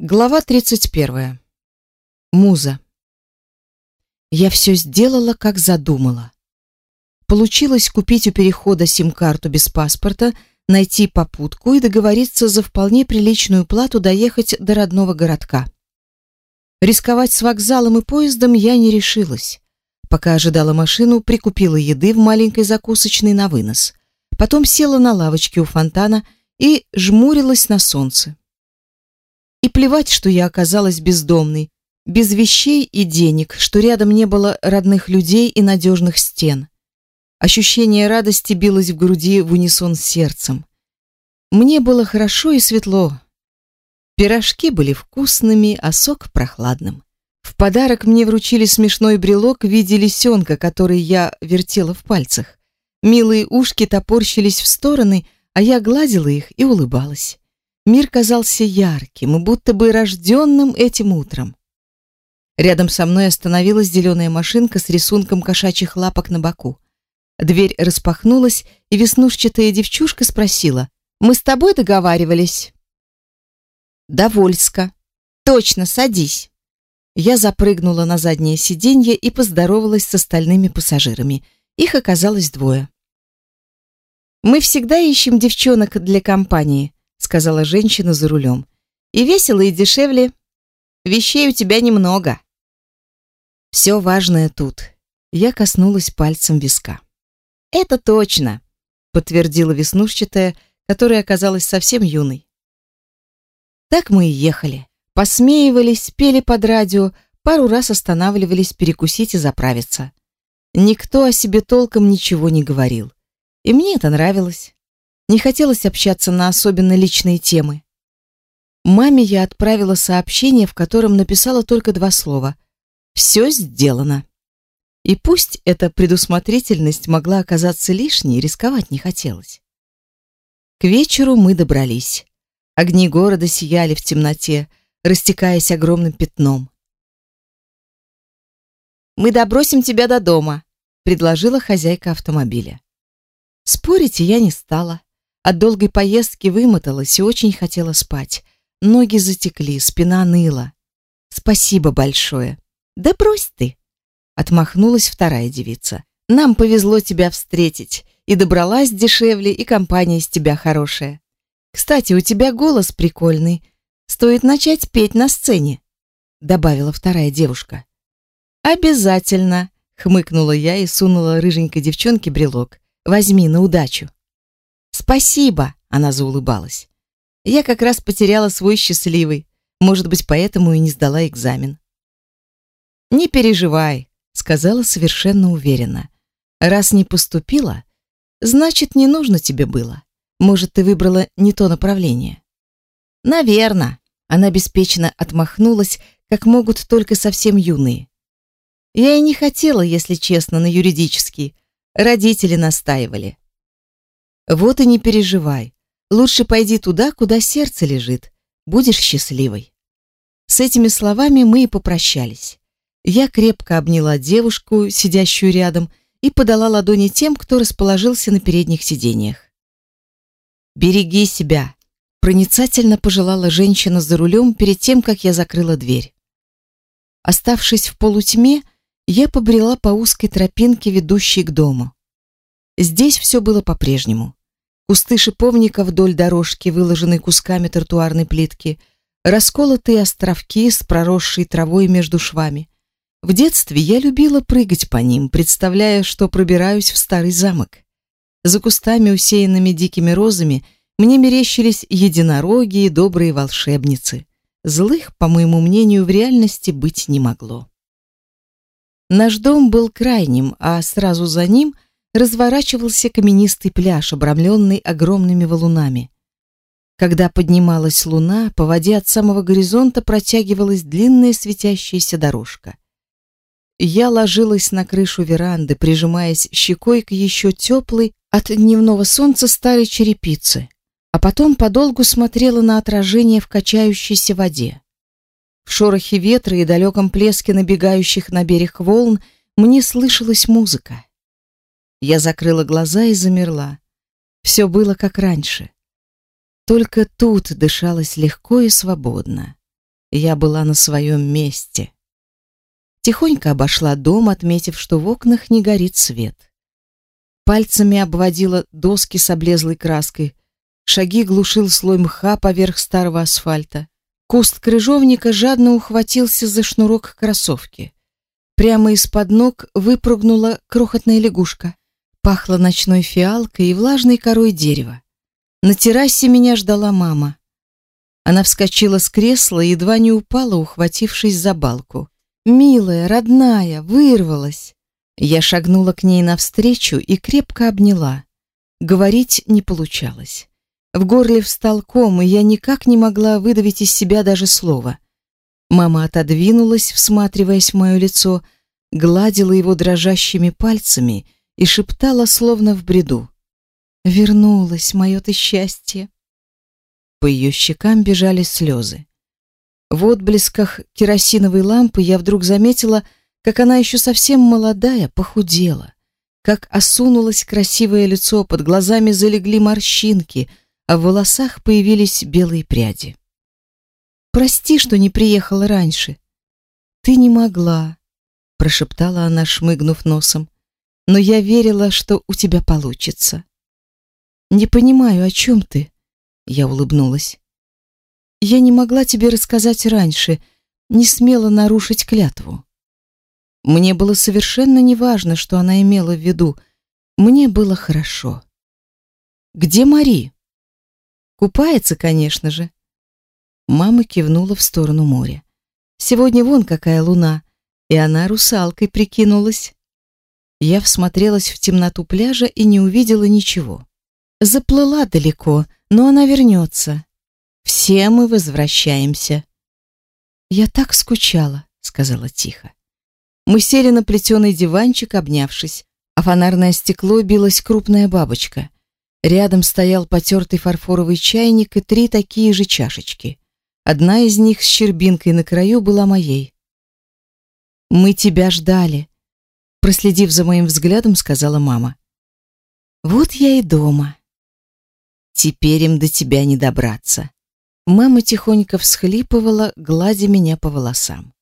Глава 31. Муза. Я все сделала, как задумала. Получилось купить у перехода сим-карту без паспорта, найти попутку и договориться за вполне приличную плату доехать до родного городка. Рисковать с вокзалом и поездом я не решилась. Пока ожидала машину, прикупила еды в маленькой закусочной на вынос. Потом села на лавочке у фонтана и жмурилась на солнце. И плевать, что я оказалась бездомной, без вещей и денег, что рядом не было родных людей и надежных стен. Ощущение радости билось в груди в унисон с сердцем. Мне было хорошо и светло. Пирожки были вкусными, а сок прохладным. В подарок мне вручили смешной брелок в виде лисенка, который я вертела в пальцах. Милые ушки топорщились в стороны, а я гладила их и улыбалась. Мир казался ярким и будто бы рожденным этим утром. Рядом со мной остановилась зеленая машинка с рисунком кошачьих лапок на боку. Дверь распахнулась, и веснушчатая девчушка спросила, «Мы с тобой договаривались?» «Довольска». «Точно, садись». Я запрыгнула на заднее сиденье и поздоровалась с остальными пассажирами. Их оказалось двое. «Мы всегда ищем девчонок для компании», сказала женщина за рулем. И весело, и дешевле. Вещей у тебя немного. Все важное тут. Я коснулась пальцем виска. Это точно, подтвердила веснушчатая, которая оказалась совсем юной. Так мы и ехали. Посмеивались, пели под радио, пару раз останавливались перекусить и заправиться. Никто о себе толком ничего не говорил. И мне это нравилось. Не хотелось общаться на особенно личные темы. Маме я отправила сообщение, в котором написала только два слова. «Все сделано». И пусть эта предусмотрительность могла оказаться лишней, рисковать не хотелось. К вечеру мы добрались. Огни города сияли в темноте, растекаясь огромным пятном. «Мы добросим тебя до дома», — предложила хозяйка автомобиля. Спорить я не стала. От долгой поездки вымоталась и очень хотела спать. Ноги затекли, спина ныла. Спасибо большое. Да брось ты, отмахнулась вторая девица. Нам повезло тебя встретить. И добралась дешевле, и компания из тебя хорошая. Кстати, у тебя голос прикольный. Стоит начать петь на сцене, добавила вторая девушка. Обязательно, хмыкнула я и сунула рыженькой девчонке брелок. Возьми на удачу. Спасибо, она заулыбалась. Я как раз потеряла свой счастливый. Может быть, поэтому и не сдала экзамен. Не переживай, сказала совершенно уверенно. Раз не поступила, значит, не нужно тебе было. Может, ты выбрала не то направление. Наверно. Она беспечно отмахнулась, как могут только совсем юные. Я и не хотела, если честно, на юридический. Родители настаивали. Вот и не переживай. Лучше пойди туда, куда сердце лежит. Будешь счастливой. С этими словами мы и попрощались. Я крепко обняла девушку, сидящую рядом, и подала ладони тем, кто расположился на передних сиденьях. «Береги себя», — проницательно пожелала женщина за рулем перед тем, как я закрыла дверь. Оставшись в полутьме, я побрела по узкой тропинке, ведущей к дому. Здесь все было по-прежнему. Кусты шиповника вдоль дорожки, выложенной кусками тротуарной плитки, расколотые островки с проросшей травой между швами. В детстве я любила прыгать по ним, представляя, что пробираюсь в старый замок. За кустами, усеянными дикими розами, мне мерещились единороги и добрые волшебницы. Злых, по моему мнению, в реальности быть не могло. Наш дом был крайним, а сразу за ним — разворачивался каменистый пляж, обрамленный огромными валунами. Когда поднималась луна, по воде от самого горизонта протягивалась длинная светящаяся дорожка. Я ложилась на крышу веранды, прижимаясь щекой к еще теплой от дневного солнца старой черепице, а потом подолгу смотрела на отражение в качающейся воде. В шорохе ветра и далеком плеске набегающих на берег волн мне слышалась музыка. Я закрыла глаза и замерла. Все было как раньше. Только тут дышалось легко и свободно. Я была на своем месте. Тихонько обошла дом, отметив, что в окнах не горит свет. Пальцами обводила доски с облезлой краской. Шаги глушил слой мха поверх старого асфальта. Куст крыжовника жадно ухватился за шнурок кроссовки. Прямо из-под ног выпрыгнула крохотная лягушка. Пахло ночной фиалкой и влажной корой дерева. На террасе меня ждала мама. Она вскочила с кресла и едва не упала, ухватившись за балку. «Милая, родная, вырвалась!» Я шагнула к ней навстречу и крепко обняла. Говорить не получалось. В горле встал ком, и я никак не могла выдавить из себя даже слова. Мама отодвинулась, всматриваясь в мое лицо, гладила его дрожащими пальцами и шептала, словно в бреду. Вернулось мое ты счастье. По ее щекам бежали слезы. В отблесках керосиновой лампы я вдруг заметила, как она еще совсем молодая, похудела, как осунулось красивое лицо, под глазами залегли морщинки, а в волосах появились белые пряди. Прости, что не приехала раньше. Ты не могла, прошептала она, шмыгнув носом. Но я верила, что у тебя получится. Не понимаю, о чем ты? Я улыбнулась. Я не могла тебе рассказать раньше, не смела нарушить клятву. Мне было совершенно неважно, что она имела в виду. Мне было хорошо. Где Мари? Купается, конечно же. Мама кивнула в сторону моря. Сегодня вон какая луна, и она русалкой прикинулась. Я всмотрелась в темноту пляжа и не увидела ничего. Заплыла далеко, но она вернется. Все мы возвращаемся. Я так скучала, сказала тихо. Мы сели на плетеный диванчик, обнявшись, а фонарное стекло билась крупная бабочка. Рядом стоял потертый фарфоровый чайник и три такие же чашечки. Одна из них с щербинкой на краю была моей. Мы тебя ждали, проследив за моим взглядом, сказала мама. Вот я и дома. Теперь им до тебя не добраться. Мама тихонько всхлипывала, гладя меня по волосам.